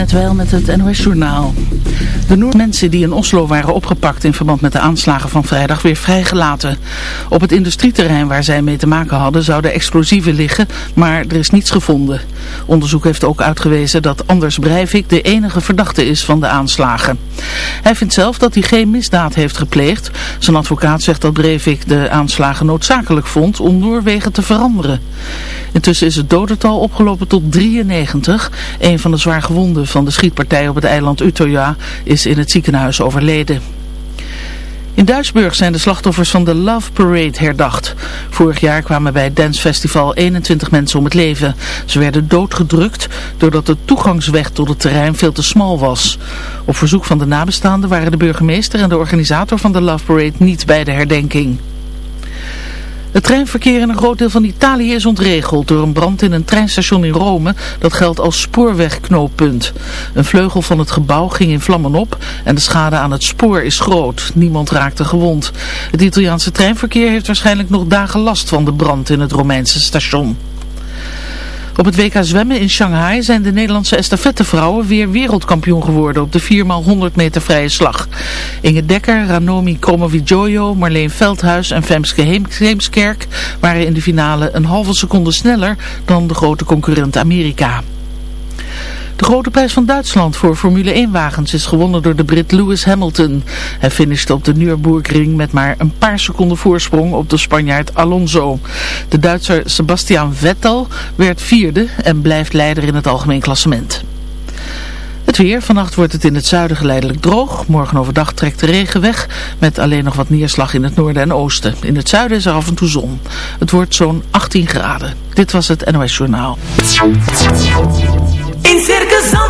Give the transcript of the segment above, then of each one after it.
net wel met het NOS-journaal. De Noord mensen die in Oslo waren opgepakt in verband met de aanslagen van vrijdag weer vrijgelaten. Op het industrieterrein waar zij mee te maken hadden zouden explosieven liggen, maar er is niets gevonden. Onderzoek heeft ook uitgewezen dat Anders Breivik de enige verdachte is van de aanslagen. Hij vindt zelf dat hij geen misdaad heeft gepleegd. Zijn advocaat zegt dat Breivik de aanslagen noodzakelijk vond om Noorwegen te veranderen. Intussen is het dodental opgelopen tot 93. Een van de zwaar gewonden van de schietpartij op het eiland Utøya is in het ziekenhuis overleden. In Duisburg zijn de slachtoffers van de Love Parade herdacht. Vorig jaar kwamen bij het dancefestival 21 mensen om het leven. Ze werden doodgedrukt doordat de toegangsweg tot het terrein veel te smal was. Op verzoek van de nabestaanden waren de burgemeester en de organisator van de Love Parade niet bij de herdenking. Het treinverkeer in een groot deel van Italië is ontregeld door een brand in een treinstation in Rome. Dat geldt als spoorwegknooppunt. Een vleugel van het gebouw ging in vlammen op en de schade aan het spoor is groot. Niemand raakte gewond. Het Italiaanse treinverkeer heeft waarschijnlijk nog dagen last van de brand in het Romeinse station. Op het WK zwemmen in Shanghai zijn de Nederlandse estafettevrouwen weer wereldkampioen geworden op de 4x100 meter vrije slag. Inge Dekker, Ranomi Kromowidjojo, Marleen Veldhuis en Femske Heemskerk waren in de finale een halve seconde sneller dan de grote concurrent Amerika. De grote prijs van Duitsland voor Formule 1-wagens is gewonnen door de Brit Lewis Hamilton. Hij finishte op de Nürburgring met maar een paar seconden voorsprong op de Spanjaard Alonso. De Duitser Sebastian Vettel werd vierde en blijft leider in het algemeen klassement. Het weer. Vannacht wordt het in het zuiden geleidelijk droog. Morgen overdag trekt de regen weg. Met alleen nog wat neerslag in het noorden en oosten. In het zuiden is er af en toe zon. Het wordt zo'n 18 graden. Dit was het NOS Journaal. In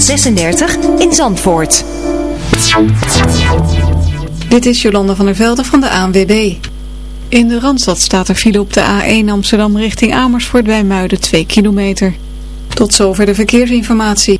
36 in Zandvoort. Dit is Jolanda van der Velde van de ANWB. In de Randstad staat er file op de A1 Amsterdam richting Amersfoort bij Muiden 2 kilometer. Tot zover de verkeersinformatie.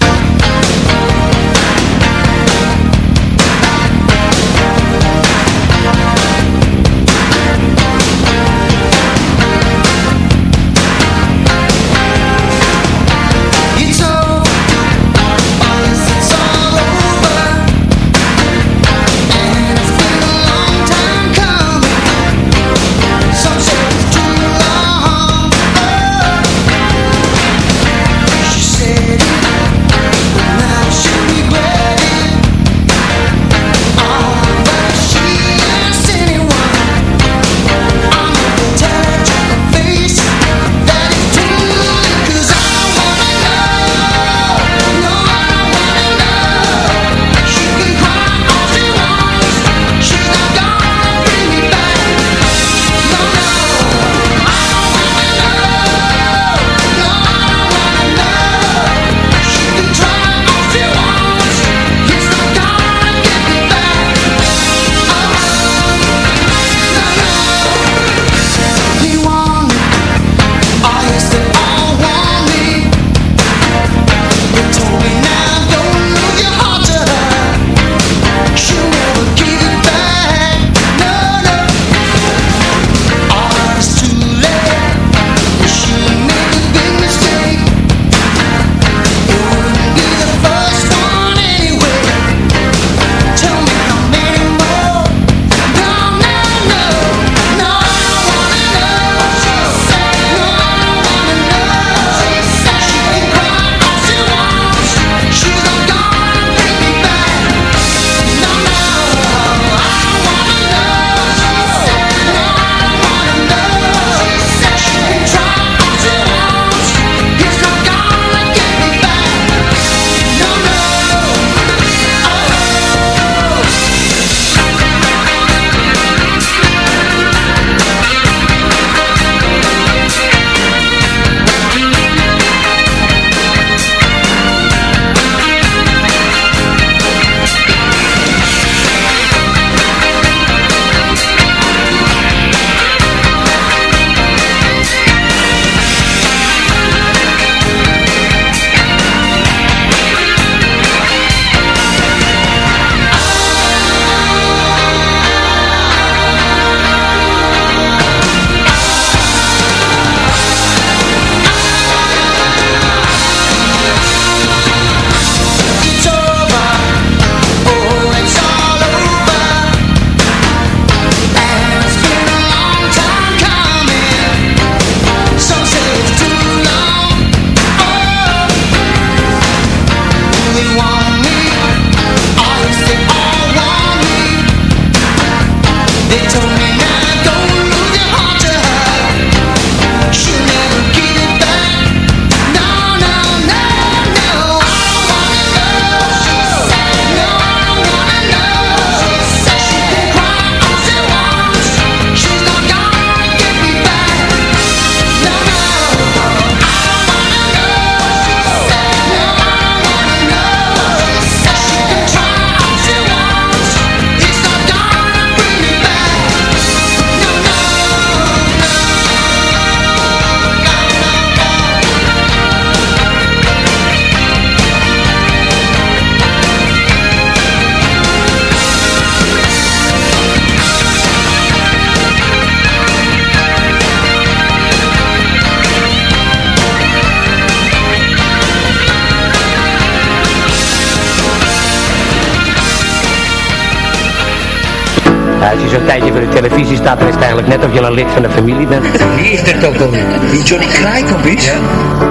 Televisie staat, dan is het eigenlijk net of je een lid van de familie bent. Wie is dat ook alweer? Die Johnny Kraaikamp is? Ja.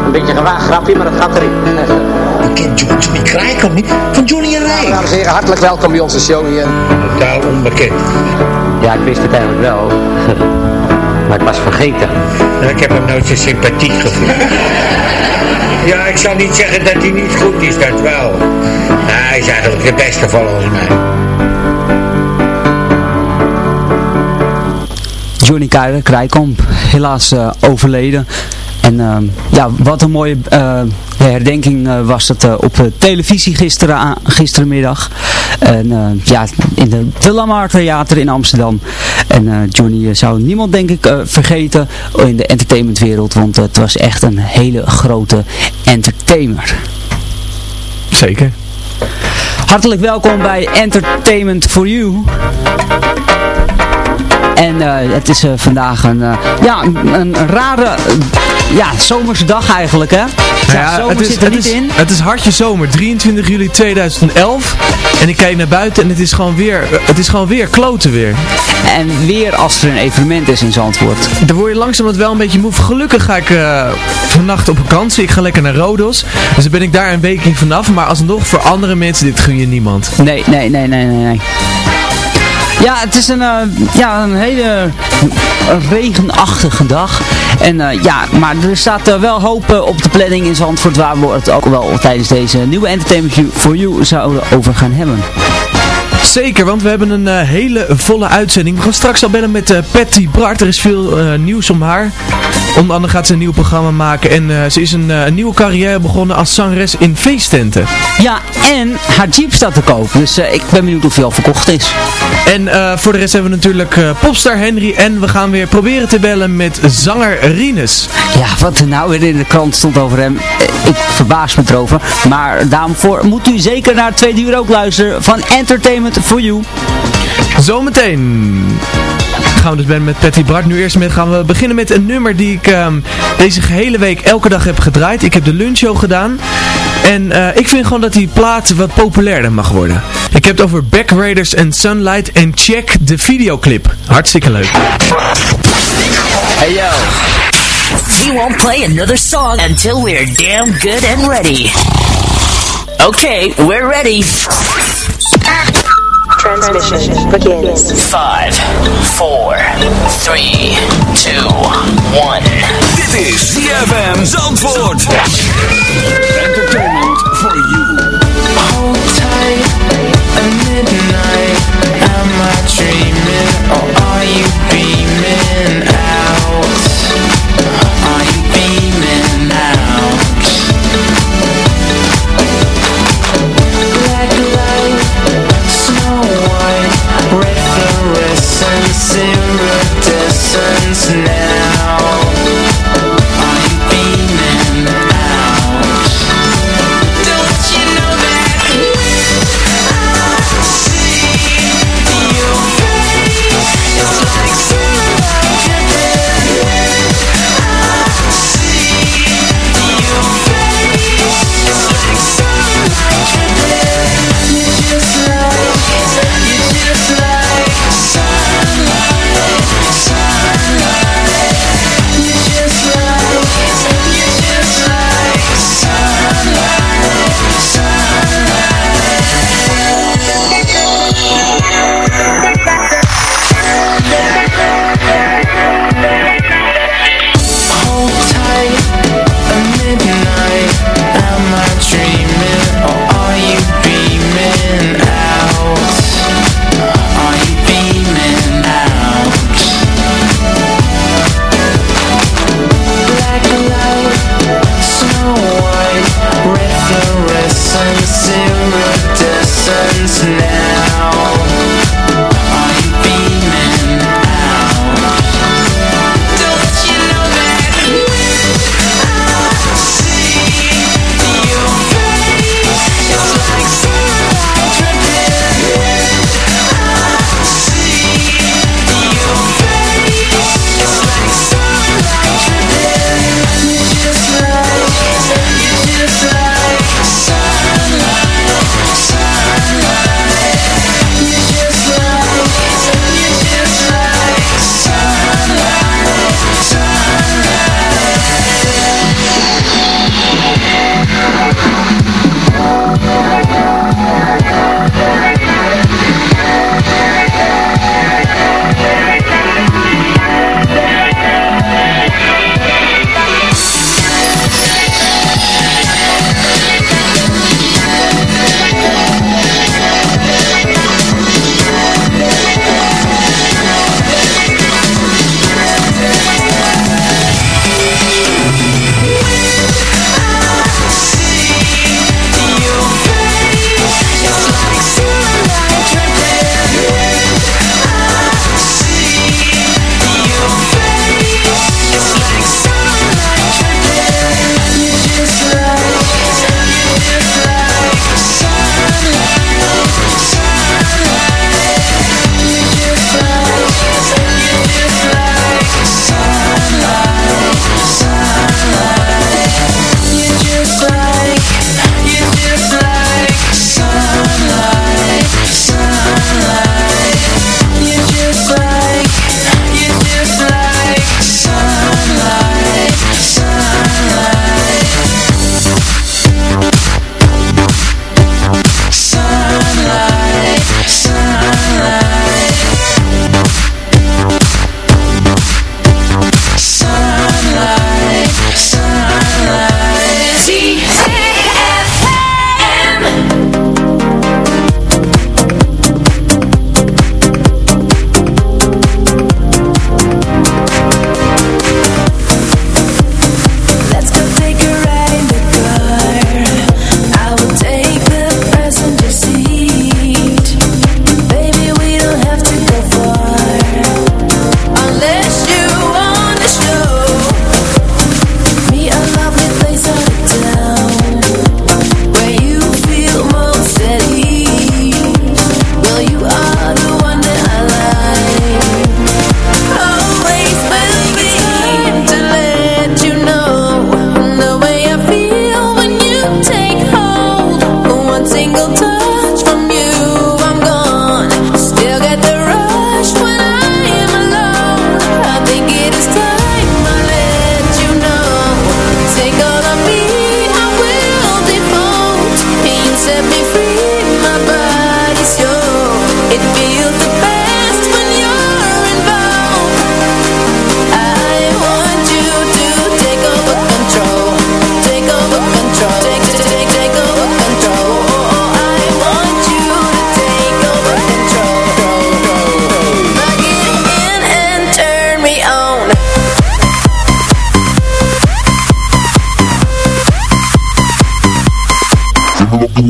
Een beetje gewaagd grapje, maar dat gaat erin. Ik ken Jo- Johnny Kraaikamp niet. Van Johnny en Rij. Dames en heren, hartelijk welkom bij onze show hier. Totaal onbekend. Ja, ik wist het eigenlijk wel. Maar ik was vergeten. Nou, ik heb hem nooit zo sympathiek gevoeld. Ja, ik zal niet zeggen dat hij niet goed is, dat wel. Nou, hij is eigenlijk de beste volgens mij. Johnny Krijkamp, helaas eh, overleden. En ehm, ja, wat een mooie eh, herdenking eh, was het op televisie gisteren, gisterenmiddag. En ja, in de De Lamar Theater in Amsterdam. En Johnny zou niemand denk ik vergeten in de entertainmentwereld. Want het was echt een hele grote entertainer. Zeker. Hartelijk welkom bij Entertainment for You. En eh, het is eh, vandaag een, eh, ja, een, een rare, ja, zomerse dag eigenlijk, hè? Nou Ja, zomer het, is, zit er het, niet is, in. het is hartje zomer, 23 juli 2011. En ik kijk naar buiten en het is gewoon weer, het is gewoon weer kloten weer. En weer als er een evenement is in Zandvoort. Dan word je langzamerhand wel een beetje moe. Gelukkig ga ik eh, vannacht op vakantie. Ik ga lekker naar Rodos. Dus dan ben ik daar een weekje vanaf. Maar alsnog voor andere mensen, dit gun je niemand. Nee, nee, nee, nee, nee, nee. Ja, het is een, eh, ja, een hele regenachtige dag. En eh, ja, maar er staat eh, wel hoop op de planning in Zandvoort waar we het ook wel tijdens deze nieuwe Entertainment for You zouden over gaan hebben. Zeker, want we hebben een eh, hele volle uitzending. We gaan straks al bellen met eh, Patty Bart. Er is veel eh, nieuws om haar. Onder andere gaat ze een nieuw programma maken. En ze is een, een nieuwe carrière begonnen als zangeres in feesttenten. Ja, en haar Jeep staat te koop. Dus ik ben benieuwd of hij al verkocht is. En voor de rest hebben we natuurlijk popstar Henry. En we gaan weer proberen te bellen met zanger Rinus. Ja, wat er nou weer in de krant stond over hem. Ik verbaas me erover. Maar daarvoor moet u zeker naar het tweede uur ook luisteren van Entertainment for You. Zometeen gaan we dus bellen met Patty Bart. Nu eerst met, gaan we beginnen met een nummer die ik ehm, deze gehele week elke dag heb gedraaid. Ik heb de lunchshow gedaan. En eh, ik vind gewoon dat die plaat wat populairder mag worden. Ik heb het over Back Raiders en Sunlight. En check de videoclip. Hartstikke leuk. Hey yo. We won't play another song until we're damn good and ready. Okay, we're ready. Transmission begins. Five, four, three, two, one. Dit is ZFM Zandvoort. Entertainment for you. Hold tight at midnight. Am I dreaming or are you beaming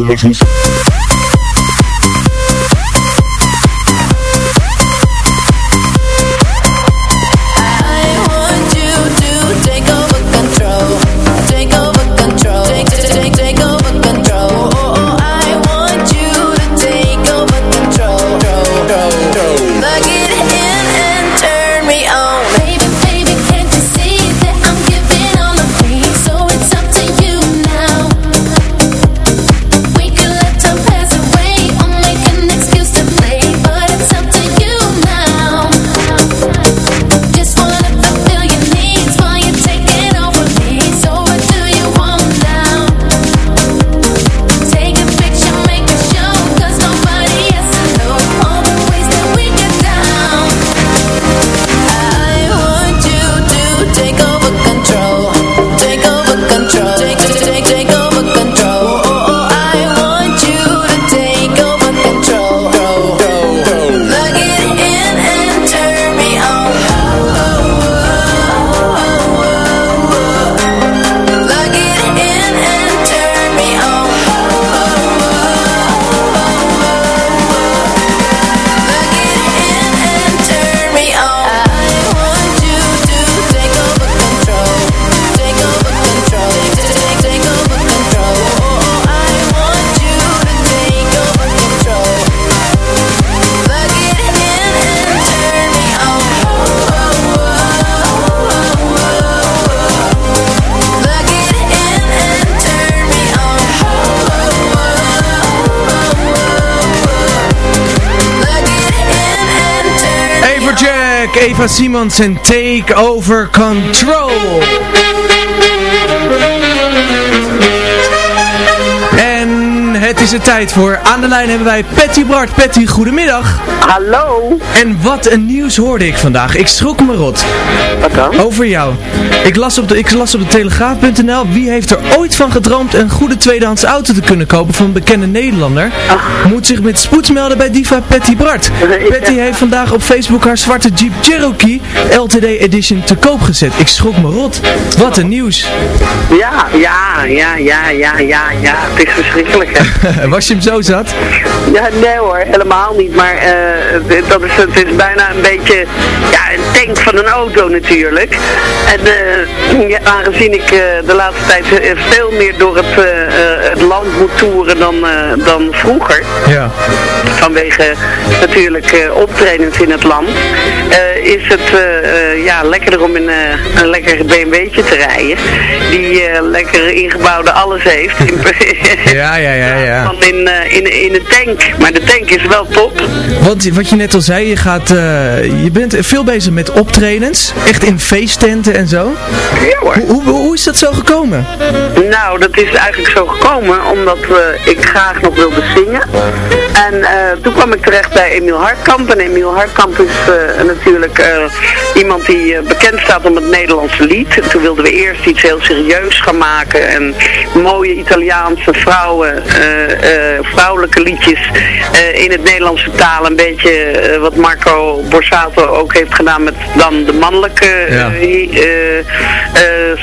Take Eva Simons en Take Over Control. En het is de tijd voor. Aan de lijn hebben wij Patty Bart. Patty, goedemiddag. Hallo. En wat een nieuws hoorde ik vandaag. Ik schrok me rot. Wat dan? Over jou. Ik las op de, ik las op de telegraaf.nl. Wie heeft er ooit van gedroomd een goede tweedehands auto te kunnen kopen van een bekende Nederlander? Moet zich met spoed melden bij diva Patty Bart. Patty heeft vandaag op Facebook haar zwarte Jeep Cherokee LTD Edition te koop gezet. Ik schrok me rot. Wat een nieuws. Ja, ja, ja, ja, ja, ja, ja. Het is verschrikkelijk, hè. Was je hem zo zat? Ja, nee hoor, helemaal niet. Maar eh, dat is, het is bijna een beetje ja, een tank van een auto natuurlijk. En eh, ja, aangezien ik eh, de laatste tijd eh, veel meer door het, het land moet toeren dan, dan vroeger. Ja. Vanwege natuurlijk optredens in het land. is het ja, lekkerder om in een lekker BMW'tje te rijden. Die lekker ingebouwde alles heeft. In, Ja, ja, ja, ja. van in, in, in een tank. Maar de tank is wel top. Want wat je net al zei, je, gaat, eh, je bent veel bezig met optredens. Echt in feesttenten en zo. Ja hoor. Hoe, hoe, hoe is dat zo gekomen? Nou, dat is eigenlijk zo gekomen omdat eh, ik graag nog wilde zingen. En eh, toen kwam ik terecht bij Emiel Hartkamp. En Emiel Hartkamp is natuurlijk iemand die bekend staat om het Nederlandse lied. En toen wilden we eerst iets heel serieus gaan maken. En mooie Italiaanse vrouwen, vrouwelijke liedjes in het Nederlandse taal. Een beetje eh, wat Marco Borsato ook heeft gedaan met dan de mannelijke Ja. eh, eh,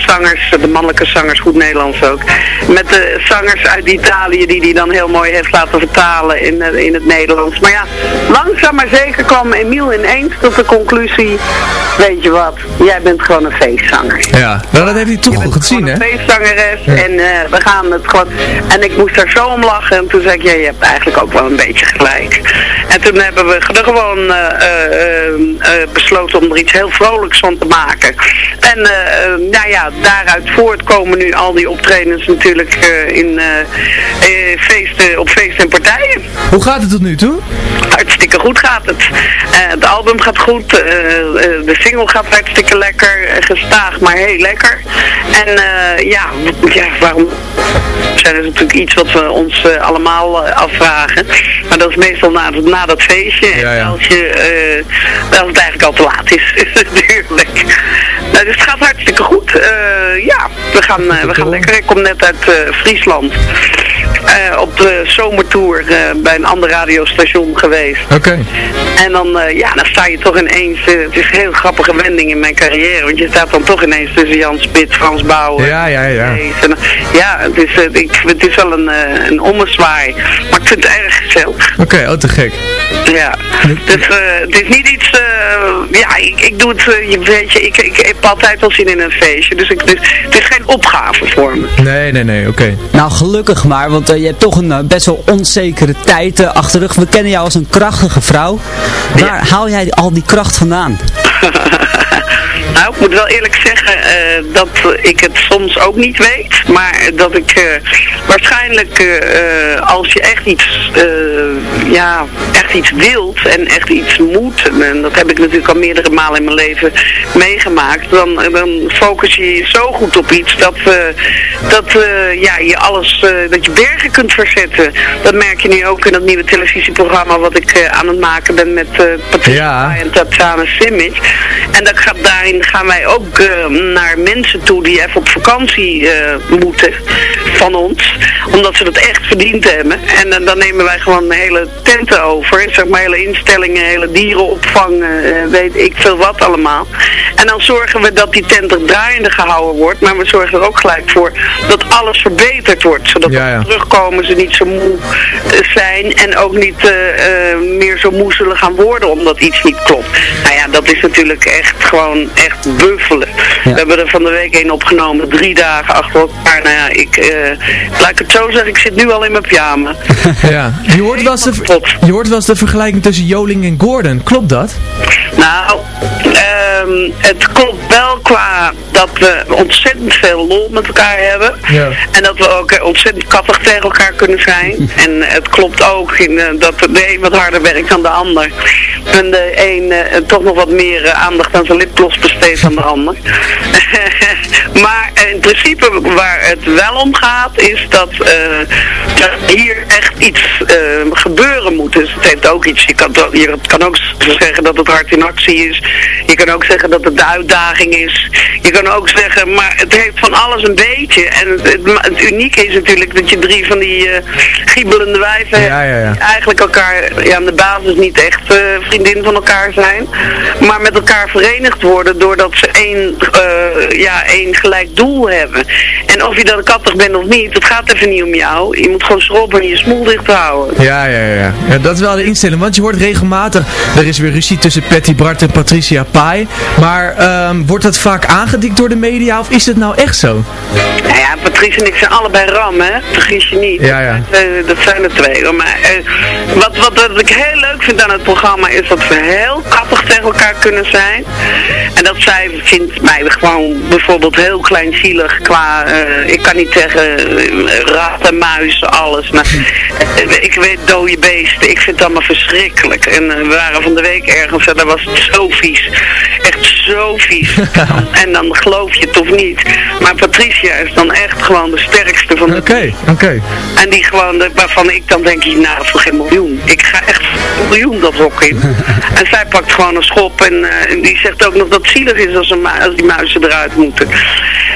zangers, de mannelijke zangers, goed Nederlands ook. Met de zangers uit Italië die die dan heel mooi heeft laten vertalen in, in het Nederlands. Maar ja, langzaam maar zeker kwam Emiel ineens tot de conclusie, weet je wat, jij bent gewoon een feestzanger. Ja, nou, dat heeft hij toch goed gezien, hè? Een feestzangeres en eh, we gaan het gewoon... En ik moest daar zo om lachen en toen zei ik, ja, je hebt eigenlijk ook wel een beetje gelijk. En toen hebben we er gewoon eh, eh, eh, eh, besloten om er iets heel vrolijks van te maken. En nou ja, daaruit voortkomen nu al die optredens natuurlijk in feesten, op feesten en partijen. Hoe gaat het tot nu toe? Hartstikke goed gaat het. Het album gaat goed, de single gaat hartstikke lekker, gestaag maar heel lekker. En ja, ja, waarom zijn is natuurlijk iets wat we ons allemaal afvragen. Maar dat is meestal na, na dat feestje. En Als, je, eh, als het eigenlijk al te laat is, natuurlijk. Nou, dus het gaat hartstikke goed. Eh, ja, we gaan, eh, we gaan lekker. Ik kom net uit eh, Friesland. Op de zomertour bij een ander radiostation geweest. Oké. En dan, ja, dan sta je toch ineens, het is een heel grappige wending in mijn carrière, want je staat dan toch ineens tussen Jan Spit, Frans Bauer. Ja, ja, ja. En, ja, het is, ik, het is wel een, een ommezwaai, maar ik vind het erg gezellig. Oké, oh te gek. Ja, dus het is niet iets, ja, ik, ik doe het, eh, je weet je, ik, ik heb altijd wel zin in een feestje, dus ik, dus, het is geen opgave voor me. Nee, nee, nee, oké. Nou, gelukkig maar, want eh, je hebt toch een eh, best wel onzekere tijd eh, achter de rug. We kennen jou als een krachtige vrouw. Waar haal jij al die kracht vandaan? Nou, ik moet wel eerlijk zeggen eh, dat ik het soms ook niet weet. Maar dat ik eh, waarschijnlijk eh, als je echt iets, ja, echt iets wilt en echt iets moet. En dat heb ik natuurlijk al meerdere malen in mijn leven meegemaakt. Dan, dan focus je je zo goed op iets dat, dat ja, je alles, dat je bergen kunt verzetten. Dat merk je nu ook in dat nieuwe televisieprogramma wat ik aan het maken ben met Patricia en Tatjana Simic. En dat gaat, daarin gaan wij ook eh, naar mensen toe die even op vakantie eh, moeten van ons. Omdat ze dat echt verdiend hebben. En eh, dan nemen wij gewoon hele tenten over. Zeg maar hele instellingen, hele dierenopvang, weet ik veel wat allemaal. En dan zorgen we dat die tent er draaiende gehouden wordt. Maar we zorgen er ook gelijk voor dat alles verbeterd wordt. Zodat Ja, terugkomen ze niet zo moe zijn. En ook niet meer zo moe zullen gaan worden omdat iets niet klopt. Dat is natuurlijk echt gewoon echt buffelen. We hebben er van de week een opgenomen. Drie dagen achter elkaar. Nou ja, ik, eh, laat ik het zo zeggen. Ik zit nu al in mijn pyjama. Ja. Je hoort, wel eens de, je hoort wel eens de vergelijking tussen Joling en Gordon. Klopt dat? Nou, ehm, het klopt wel qua dat we ontzettend veel lol met elkaar hebben. Ja. En dat we ook ontzettend kattig tegen elkaar kunnen zijn. en het klopt ook in, eh, dat de een wat harder werkt dan de ander. En de een eh, toch nog wat meer eh, aandacht aan zijn lipgloss besteedt dan de ander. maar in principe waar het wel om gaat is dat, dat hier echt iets gebeuren moet. Dus het heeft ook iets, je kan, je kan ook zeggen dat het hart in actie is. Je kan ook zeggen dat het de uitdaging is. Je kan ook zeggen, maar het heeft van alles een beetje. En het, het, unieke is natuurlijk dat je drie van die eh giebelende wijven hebt. Ja, ja, ja. die eigenlijk elkaar ja, aan de basis niet echt eh, vriendin van elkaar zijn. Maar met elkaar verenigd worden doordat ze één, eh, ja, één gelijk doel hebben. En of je dan kattig bent of niet, het gaat even niet om jou. Je moet gewoon schrobben en je smoel dicht houden. Ja, ja, ja, ja. Dat is wel de instelling. Want je hoort regelmatig, er is weer ruzie tussen Patty Bart en Patricia Pai. Maar ehm, wordt dat vaak aangedikt door de media of is het nou echt zo? Nou ja, Patrice en ik zijn allebei ram, hè? Vergis je niet. Ja, ja. Dat zijn er twee. hoor. Maar eh, wat, wat, wat ik heel leuk vind aan het programma is dat we heel grappig tegen elkaar kunnen zijn. En dat zij vindt mij gewoon bijvoorbeeld heel kleinzielig qua, eh, ik kan niet zeggen eh, rat en muis, alles. Maar ik weet dode beesten, ik vind het allemaal verschrikkelijk. En we waren van de week ergens en daar was het zo vies. Echt zo vies. en dan geloof je het of niet. Maar Patricia is dan echt gewoon de sterkste van de Oké, oké. en die gewoon, de- waarvan ik dan denk, nou voor geen miljoen. Ik ga echt voor een miljoen dat hok in. en zij pakt gewoon een schop en, eh, en die zegt ook nog dat het zielig is als, een als die muizen eruit moeten.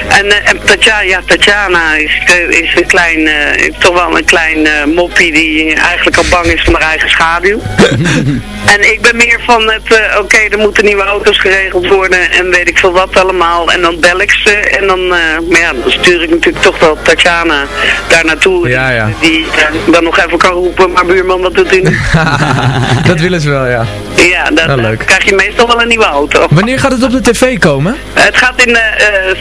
En, eh, en Tatjana, ja, Tatjana is, is een klein, eh, toch wel een klein eh, moppie die eigenlijk al bang is van haar eigen schaduw. en ik ben meer van het, oké, er moeten nieuwe auto's geregeld worden en weet ik veel wat allemaal. En dan bel ik ze en dan, maar ja, dan stuur ik natuurlijk toch wel Tatjana daar naartoe. Ja, ja. Die dan nog even kan roepen, maar buurman, wat doet u nu? dat willen ze wel, ja. ja, leuk. krijg je meestal wel een nieuwe auto. Wanneer gaat het op de tv komen? Het gaat in eh,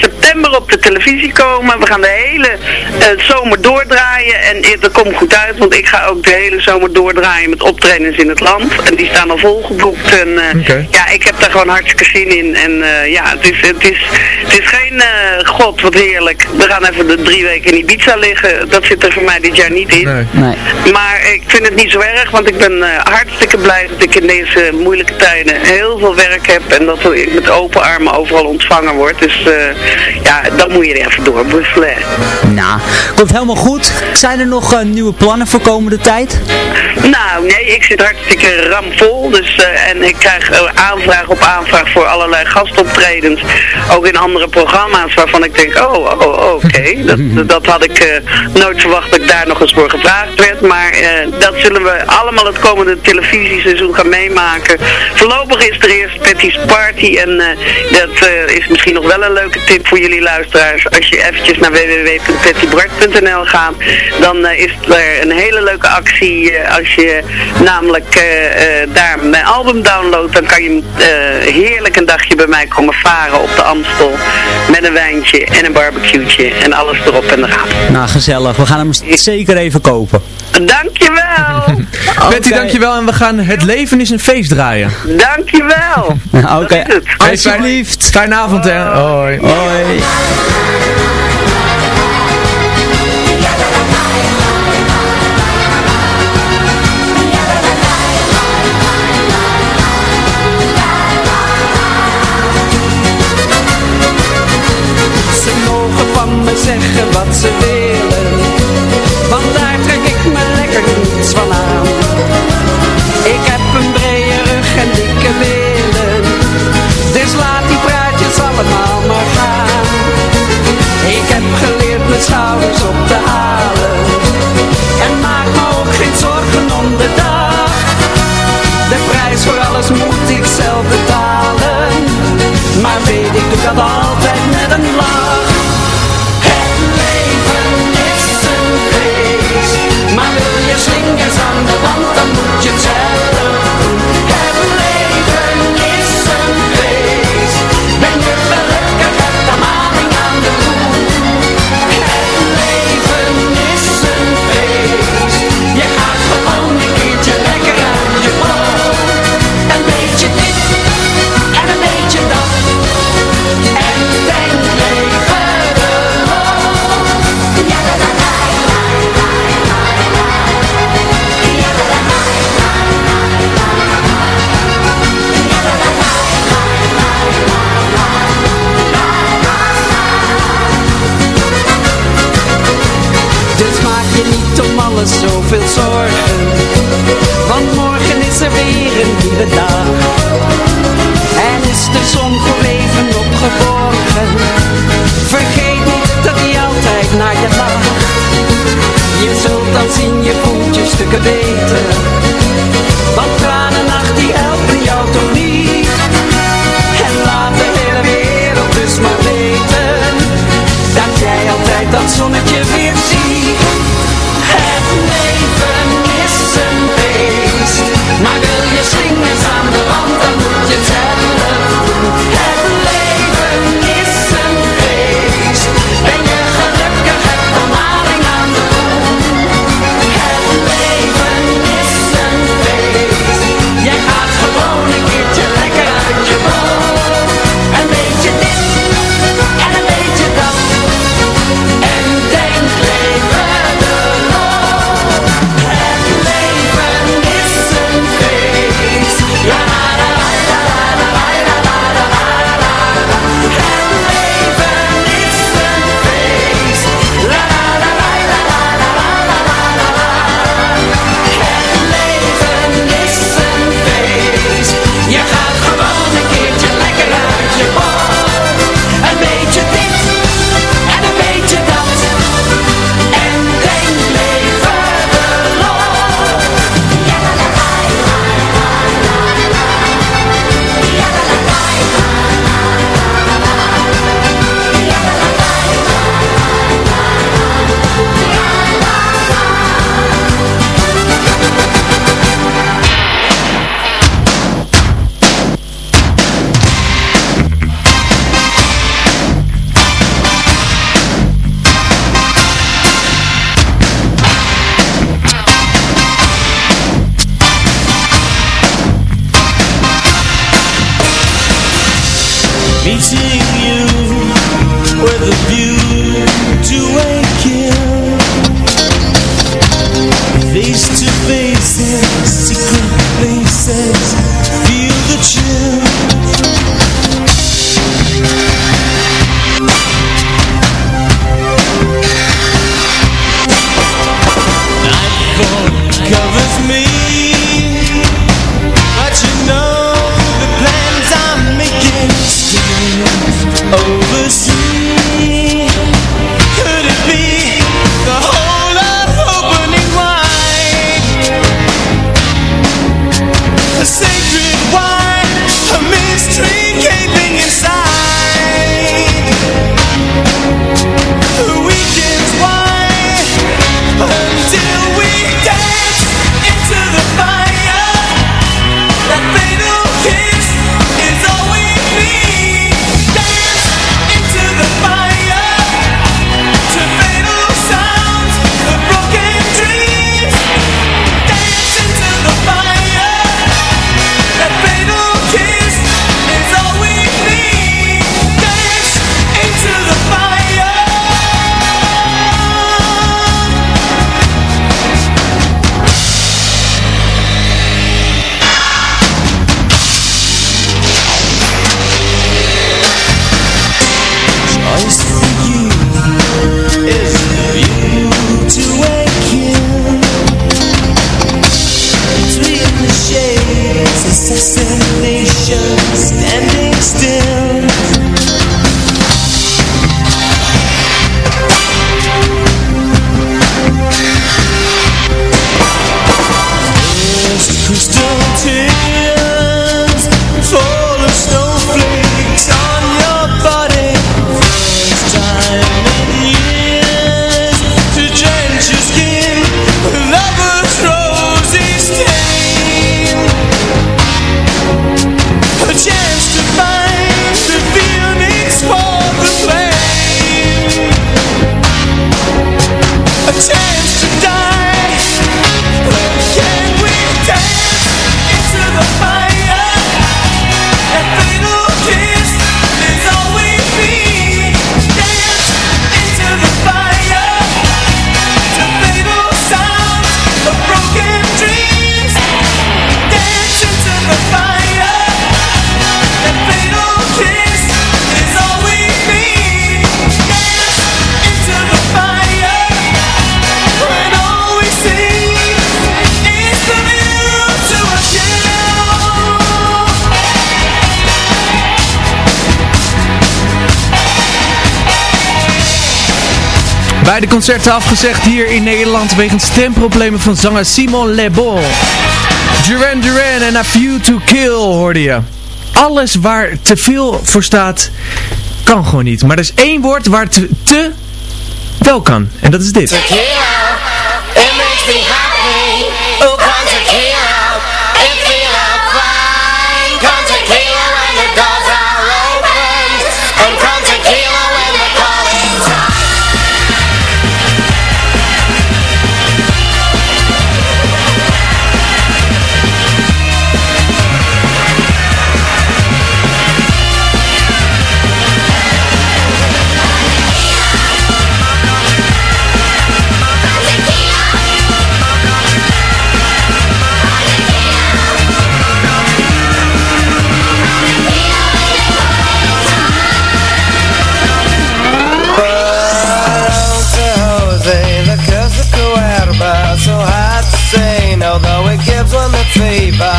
op de televisie komen. We gaan de hele eh, zomer doordraaien. En dat komt goed uit, want ik ga ook de hele zomer doordraaien met optredens in het land. En die staan al volgeboekt. En eh, ja, ik heb daar gewoon hartstikke zin in. En eh, ja, het is, het, is, het is geen eh, god, wat heerlijk. We gaan even de drie weken in Ibiza liggen. Dat zit er voor mij dit jaar niet in. Nee. Nee. Maar ik vind het niet zo erg, want ik ben hartstikke blij dat ik in deze moeilijke tijden heel veel werk heb en dat ik met open armen overal ontvangen word. Dus eh, ja, dan moet je er even doorbuffelen. Nou, komt helemaal goed. Zijn er nog eh, nieuwe plannen voor komende tijd? Nou, nee, ik zit hartstikke ramvol. Dus, eh, en ik krijg eh, aanvraag op aanvraag voor allerlei gastoptredens. Ook in andere programma's waarvan ik denk, oh, oh, oh, oké. dat, dat had ik nooit verwacht dat ik daar nog eens voor gevraagd werd. Maar dat zullen we allemaal het komende televisieseizoen gaan meemaken. Voorlopig is er eerst Patty's Party. En dat is misschien nog wel een leuke tip voor jullie luisteraars. Als je eventjes naar www.pattybart.nl gaat, dan eh, is er een hele leuke actie. eh, als je namelijk eh, daar mijn album downloadt, dan kan je heerlijk een dagje bij mij komen varen op de Amstel. Met een wijntje en een barbecue'tje en alles erop en eraan. Nou, gezellig. We gaan hem zeker even kopen. Dankjewel! Betty, dankjewel. En we gaan Het Leven is een feest draaien. Dankjewel! Oké, Hey, alsjeblieft. Fijne avond, hè. Hoi. Hoi. Ze mogen van me zeggen wat ze willen niets van aan. Ik heb een brede rug en dikke billen. Dus laat die praatjes allemaal maar gaan. Ik heb geleerd mijn schouders op te halen. En maak me ook geen zorgen om de dag. De prijs voor alles moet ik zelf betalen. Maar weet ik dat altijd stukken beter De concerten afgezegd hier in Nederland wegens stemproblemen van zanger Simon Lebon. Duran Duran en A Few To Kill hoorde je. Alles waar te veel voor staat, kan gewoon niet. Maar er is één woord waar te, te wel kan. En dat is dit. Tequila, it makes. favor.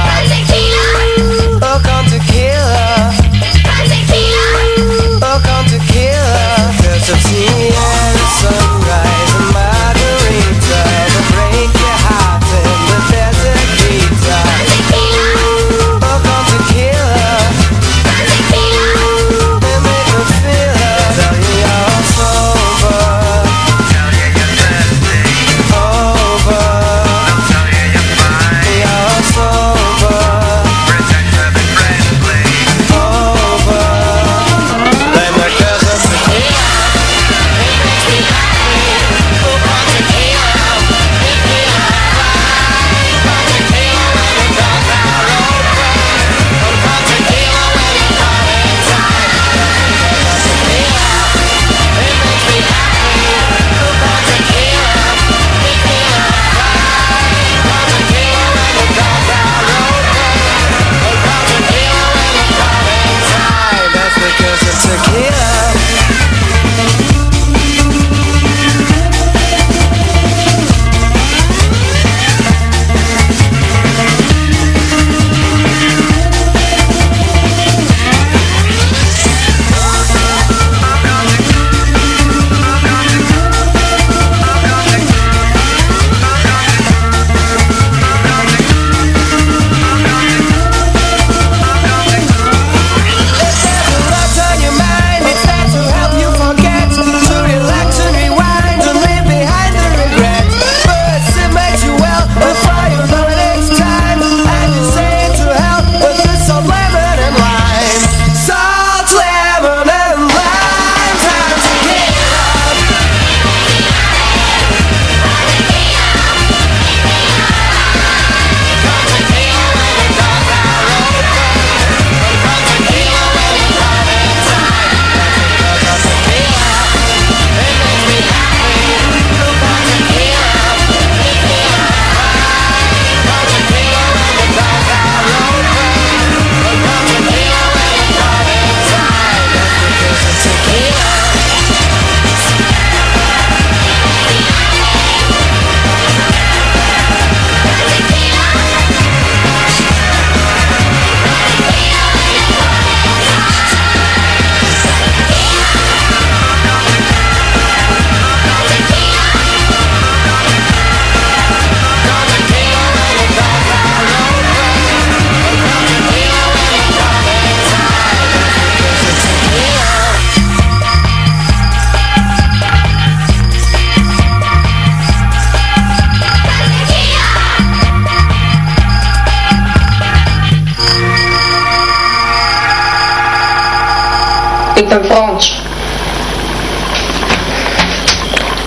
Ten Frans.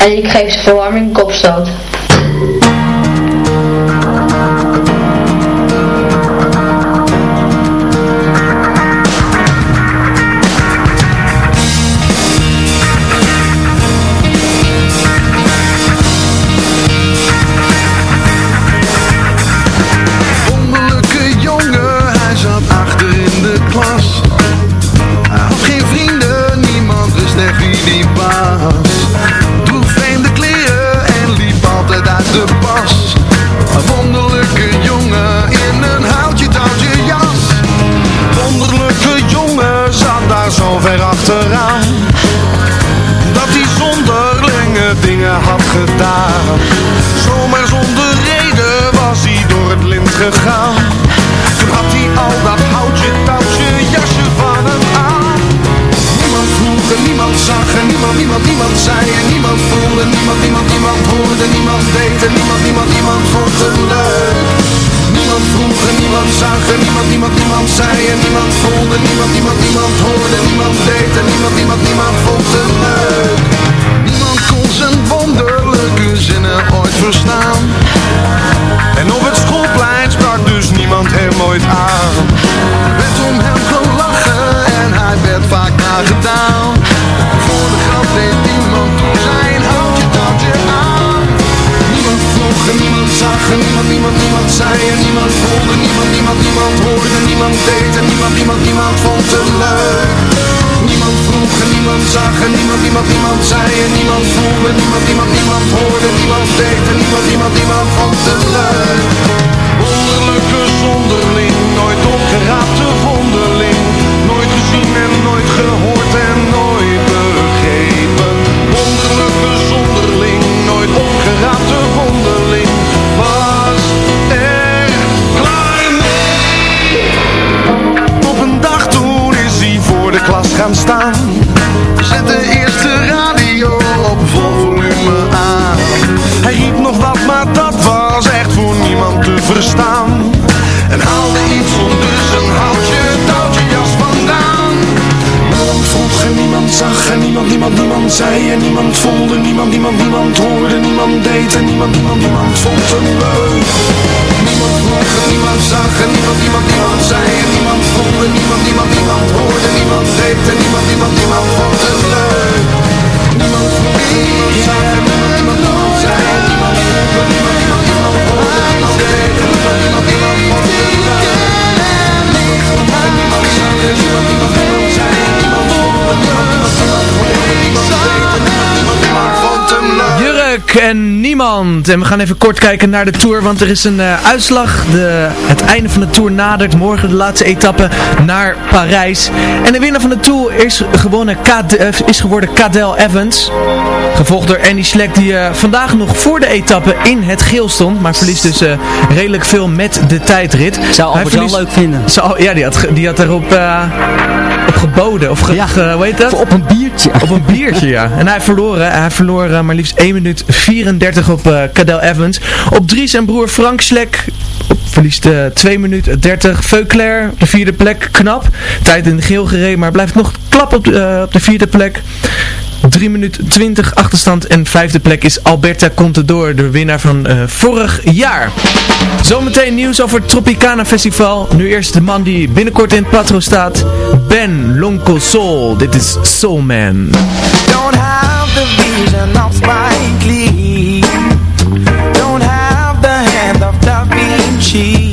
En ik geef ze verwarming kopstoot. Niemand, niemand, niemand vond het leuk. Niemand vroeg en niemand zag en niemand, niemand, niemand zei en niemand voelde. Niemand, niemand, niemand hoorde, niemand deed en niemand, niemand, niemand vond het leuk. Niemand, zei en niemand voelde. Niemand, niemand, niemand hoorde, niemand deed en niemand, niemand, niemand vond hem leuk. Niemand vroeg niemand zag en niemand, niemand, niemand zei en niemand voelde. Niemand, niemand, niemand hoorde, niemand deed en niemand, niemand, niemand vond hem leuk. Niemand niemand zag en niemand, niemand, niemand zei en niemand voelde. Niemand, niemand, niemand hoorde, niemand deed en niemand, niemand, niemand vond hem leuk. Niemand niemand zag niemand, niemand, niemand Jurk en niemand. En we gaan even kort kijken naar de Tour, want er is een eh, uitslag. De, het einde van de Tour nadert. Morgen de laatste etappe naar Parijs. En de winnaar van de Tour is, gewonnen, eh, is geworden Cadel Evans. Gevolgd door Andy Schleck, die eh, vandaag nog voor de etappe in het geel stond. Maar verliest dus redelijk veel met de tijdrit. Zou Albert verliest- leuk vinden. Zou, ja, die had, die had erop op geboden. Of ge, ge- hoe heet dat? Op een biertje. Op een biertje, ja. En hij verloor, hij verloor eh, maar liefst 1 minuut 34 op eh Cadel Evans. Op 3 zijn broer Frank Slek verliest eh 2 minuten 30. Veuclair op de vierde plek, knap. Tijd in de geel gereden, maar blijft nog klap op de, op de vierde plek. 3 minuten 20 achterstand en vijfde plek is Alberta Contador, de winnaar van eh, vorig jaar. Zometeen nieuws over het Tropicana Festival. Nu eerst de man die binnenkort in het patro staat. Ben Lonko Soul. Dit is Soul Man. Don't have the vision of Spike Lee. Don't have the hand of Da Vinci.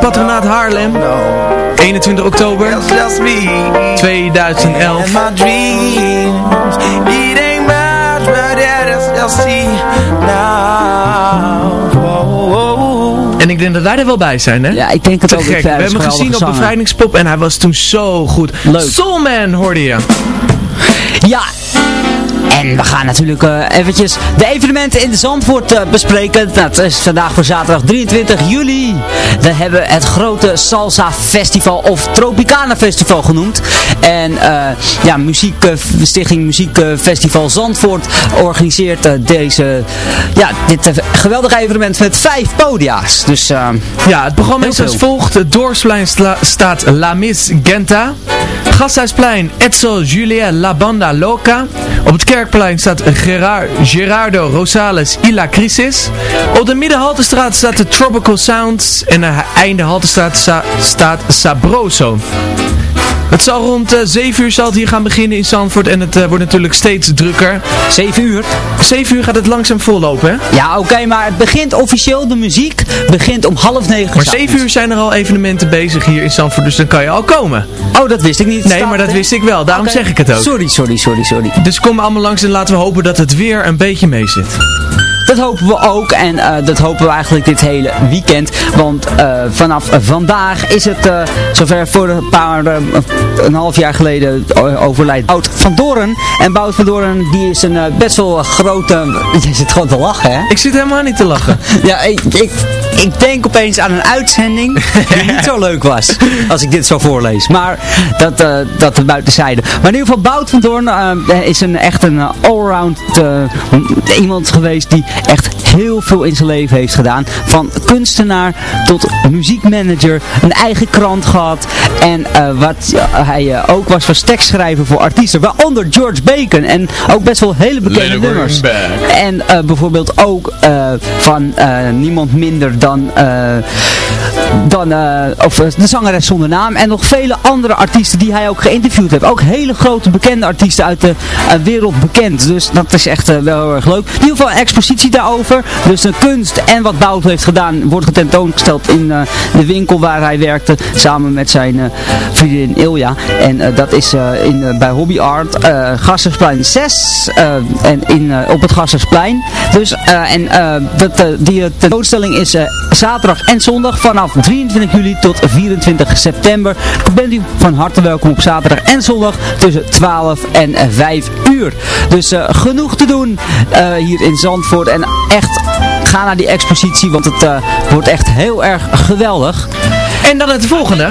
Patronaat Haarlem. 21 oktober 2011. And my dreams, it ain't much, but yeah, that's just see now. Whoa, whoa. En ik denk dat wij er wel bij zijn, hè? Ja, ik denk het Te ook. gek. We hebben hem gezien op Bevrijdingspop en hij was toen zo goed. Leuk. Soulman hoorde je. Ja. En we gaan natuurlijk eh, eventjes de evenementen in Zandvoort eh, bespreken. Dat is vandaag voor zaterdag 23 juli. We hebben het grote Salsa Festival of Tropicana Festival genoemd. En eh, ja, muziek, Stichting Muziek eh, Festival Zandvoort organiseert deze, ja, dit geweldige evenement met vijf podia's. Dus Ja, het programma Heel is als volgt. Het Dorpsplein sla- staat La Miss Genta. Gasthuisplein Etzel Julia La Banda Loca. Op het Kerkplein staat Gerard, Gerardo Rosales y la Crisis. Op de Middenhaltestraat staat de Tropical Sounds. En aan de einde Haltestraat sta- staat Sabroso. Het zal rond eh 7 uur zal het hier gaan beginnen in Zandvoort en het eh, wordt natuurlijk steeds drukker. 7 uur? 7 uur gaat het langzaam vollopen, hè? ja, oké, maar het begint officieel, de muziek begint om half negen. Maar s'avonds. 7 uur zijn er al evenementen bezig hier in Zandvoort, dus dan kan je al komen. Oh, dat wist ik niet. Nee, Staat maar dat wist ik wel, daarom zeg ik het ook. Sorry, sorry, sorry, sorry. Dus kom allemaal langs en laten we hopen dat het weer een beetje mee zit. Dat hopen we ook en eh, dat hopen we eigenlijk dit hele weekend. Want eh, vanaf vandaag is het eh, zover voor een paar, een half jaar geleden overlijdt Bout van Doren. En Bout van Doren die is een best wel grote... Je zit gewoon te lachen hè? Ik zit helemaal niet te lachen. Ja, ik, ik, ik denk opeens aan een uitzending die niet zo leuk was. Als ik dit zo voorlees. Maar dat, eh dat het buiten zijde. Maar in ieder geval Bout van Doorn eh, is een, echt een allround eh, iemand geweest die echt heel veel in zijn leven heeft gedaan. Van kunstenaar tot muziekmanager. Een eigen krant gehad. En wat hij ook was, was tekstschrijver voor artiesten. Waaronder George Bacon. En ook best wel hele bekende nummers. En bijvoorbeeld ook van niemand minder dan, eh, dan eh, of, eh, de zangeres zonder naam. En nog vele andere artiesten die hij ook geïnterviewd heeft. Ook hele grote bekende artiesten uit de wereld bekend. Dus dat is echt wel heel erg leuk. In ieder geval een expositie daarover. Dus de kunst en wat Bout heeft gedaan wordt getentoongesteld in de winkel waar hij werkte. Samen met zijn vriendin Ilja. En dat is in, bij Hobby Art eh Gassersplein 6. eh, en in, op het Gassersplein. Dus, en dat, die tentoonstelling is zaterdag en zondag vanaf 23 juli tot 24 september. Bent u van harte welkom op zaterdag en zondag tussen 12 en eh, 5 uur. Dus eh, genoeg te doen eh, hier in Zandvoort. En echt, ga naar die expositie, want het eh, wordt echt heel erg geweldig. En dan het volgende.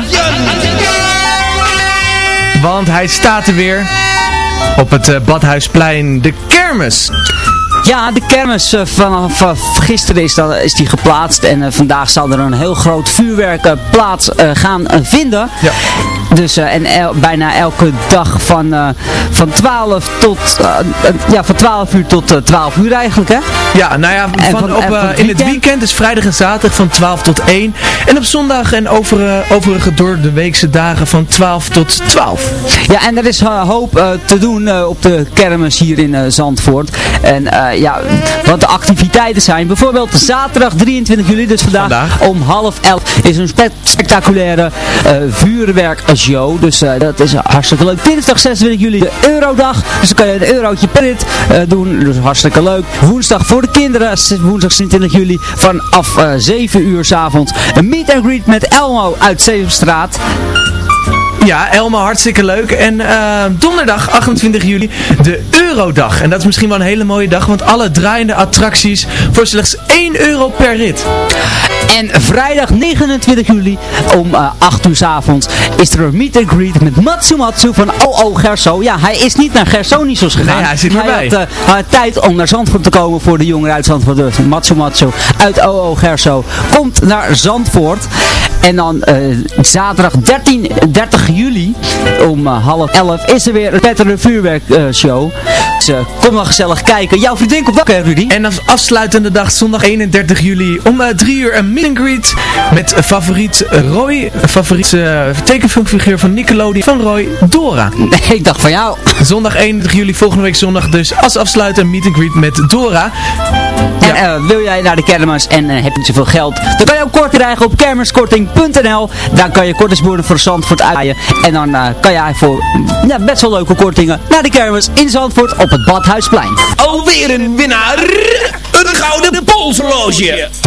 Want hij staat er weer op het Badhuisplein, de kermis. Ja, de kermis eh, vanaf gisteren is, dat, is die geplaatst en eh, vandaag zal er een heel groot vuurwerk eh, plaats gaan vinden. Ja. Dus en el- bijna elke dag van, van 12 tot ja, van 12 uur tot eh, 12 uur eigenlijk hè? Ja, nou ja, van, van- op, van het in het weekend? is vrijdag en zaterdag van 12 tot 1. En op zondag en over, overige door de weekse dagen van 12 tot 12. Ja, en er is hoop te doen op de kermis hier in Zandvoort. En ja, wat de activiteiten zijn. Bijvoorbeeld zaterdag 23 juli, dus vandaag, Vandaag. om half elf, is een spe- spectaculaire eh vuurwerkshow. Dus eh, dat is hartstikke leuk. Dinsdag 26 juli de Eurodag. Dus dan kan je een eurotje per rit eh, doen. Dus hartstikke leuk. Woensdag voor de kinderen, woensdag 26 juli, vanaf eh 7 uur s avonds. Een meet and greet met Elmo uit Zevenstraat. Ja, Elma, hartstikke leuk. En eh, donderdag 28 juli de Eurodag. En dat is misschien wel een hele mooie dag, want alle draaiende attracties voor slechts 1 euro per rit. En vrijdag 29 juli om eh 8 uur s avonds is er een meet and greet met Matsumatsu van OO Gerso. Ja, hij is niet naar Gersonisos gegaan. Nee, hij zit erbij. had, eh, hij had tijd om naar Zandvoort te komen voor de jongeren uit Zandvoort. Dus Matsumatsu uit OO Gerso komt naar Zandvoort. En dan eh, zaterdag 13, 30 juli om eh, half 11 is er weer een Petter Vuurwerk eh, show. Dus eh, kom maar gezellig kijken. Jouw vriendin komt ook, hè Rudy? En als afsluitende dag zondag 31 juli om 3 uur een meet and greet met favoriet Roy, favoriet uh, tekenfilmfiguur van Nickelodeon van Roy, Dora. Nee, ik dacht van jou. Zondag 31 juli, volgende week zondag dus als afsluiter meet and greet met Dora. En eh, wil jij naar de kermis en eh, heb je niet zoveel geld, dan kan je ook kort krijgen op kermiskorting.nl. Daar kan je kortingsboeren voor Zandvoort uitaaien. En dan kan jij voor mm, ja, best wel leuke kortingen naar de kermis in Zandvoort op het Badhuisplein. Alweer een winnaar, een gouden polsloge.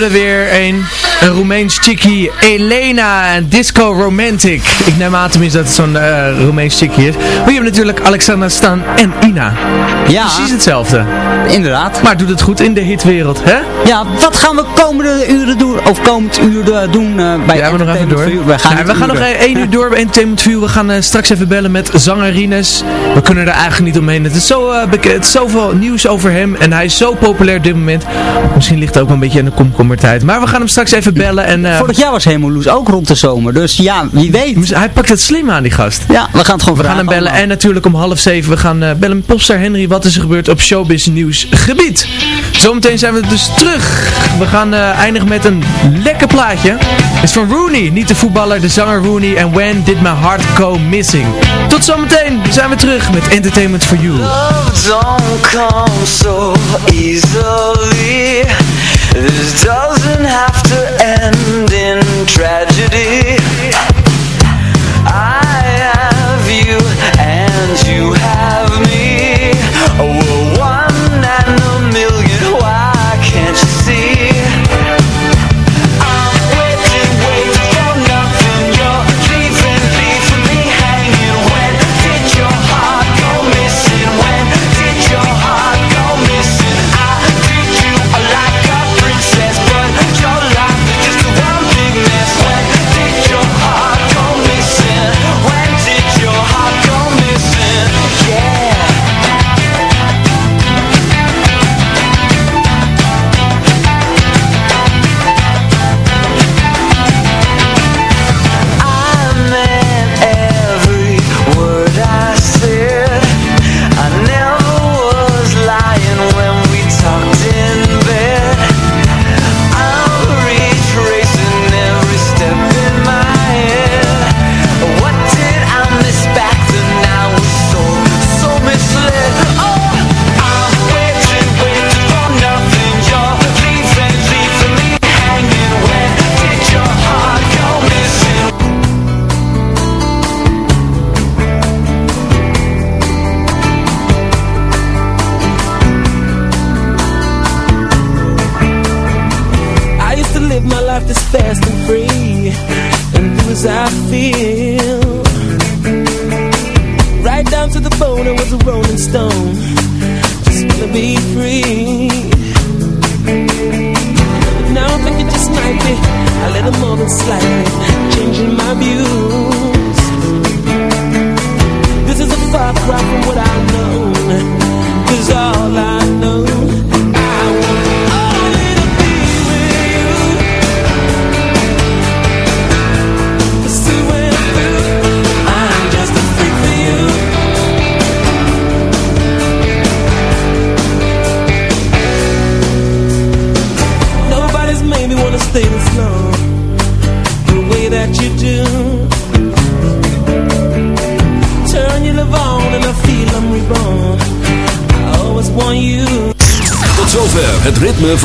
Er weer een. Een Roemeens chickie, Elena en Disco Romantic. Ik neem aan tenminste dat het zo'n eh Roemeens chickie is. Maar je hebt natuurlijk Alexander Stan en Ina. Ja. Precies hetzelfde. Inderdaad. Maar doet het goed in de hitwereld, hè? Ja, wat gaan we komende uren doen, of komend uur eh, doen eh, bij Ja, we nog even door. We gaan, Nou, we gaan nog één uur door bij Entertainment View. We gaan straks even bellen met zangerines. We kunnen er eigenlijk niet omheen. Het is, zo, het is zoveel nieuws over hem. En hij is zo populair op dit moment. Misschien ligt het ook een beetje aan de komkommertijd. Maar we gaan hem straks even bellen. En, eh, Vorig jaar was Hemeloes ook rond de zomer, dus ja, wie weet. Hij pakt het slim aan, die gast. Ja, we gaan het gewoon We gaan vragen hem bellen. allemaal. En natuurlijk om half zeven. We gaan eh, bellen met popstar Henry. Wat is er gebeurd op showbiz nieuws gebied? Zometeen zijn we dus terug. We gaan eh, eindigen met een lekker plaatje. Het is van Rooney. Niet de voetballer, de zanger Rooney. En When Did My Heart Go Missing? Tot zometeen. Zijn we terug met Entertainment for You. Love don't come so easily. This doesn't have to end in tragedy.